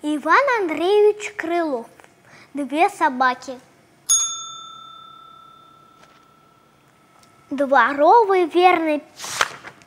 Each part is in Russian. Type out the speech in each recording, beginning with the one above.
Иван Андреевич Крылов. Две собаки. Дворовый верный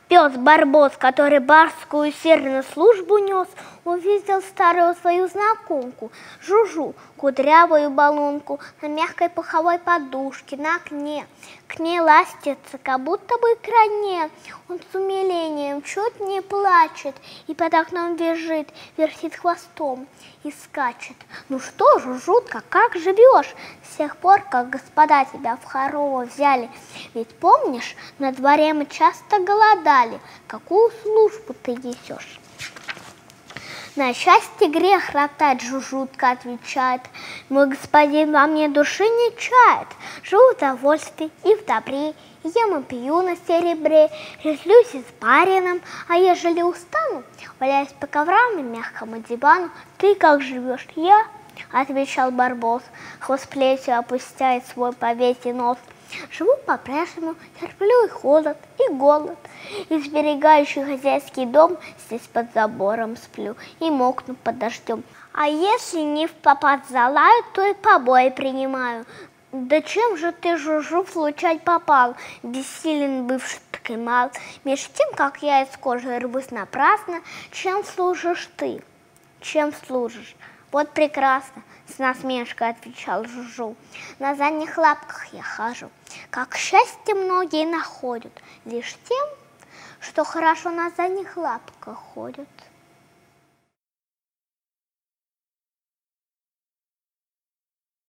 пес Барбос, который барскую серную службу нес, увидел старую свою знакомку, Жужу, кудрявую баллонку на мягкой пуховой подушке на окне. К ней ластится, как будто бы к кране. Он с умилением чуть не плачет и под окном визжит, вертит хвостом и скачет. Ну что же, жутко, как живешь с тех пор, как господа тебя в хорову взяли? Ведь помнишь, на дворе мы часто голодали. Какую службу ты несешь? На счастье грех ротать, жужутка отвечает. Мой господин во мне души не чает. Живу в удовольствии и в добре, Ем и пью на серебре, Резвлюсь с барином, А ежели устану, валяюсь по коврам и мягкому дивану. Ты как живешь? Я? Отвечал Барбос, хвост плетью опустяет свой повесий нос. Живу по-прежнему, терплю и холод, и голод. И сберегающий хозяйский дом здесь под забором сплю и мокну под дождем. А если не в попад залаю, то и побои принимаю. Да чем же ты, Жужу, случать попал? Бессилен бывший так и мал. Меж тем, как я из кожи рвусь напрасно, чем служишь ты? Чем служишь? Вот прекрасно, с насмешкой отвечал Жужу. На задних лапках я хожу. Как счастье многие находят, лишь тем, что хорошо на задних лапках ходят.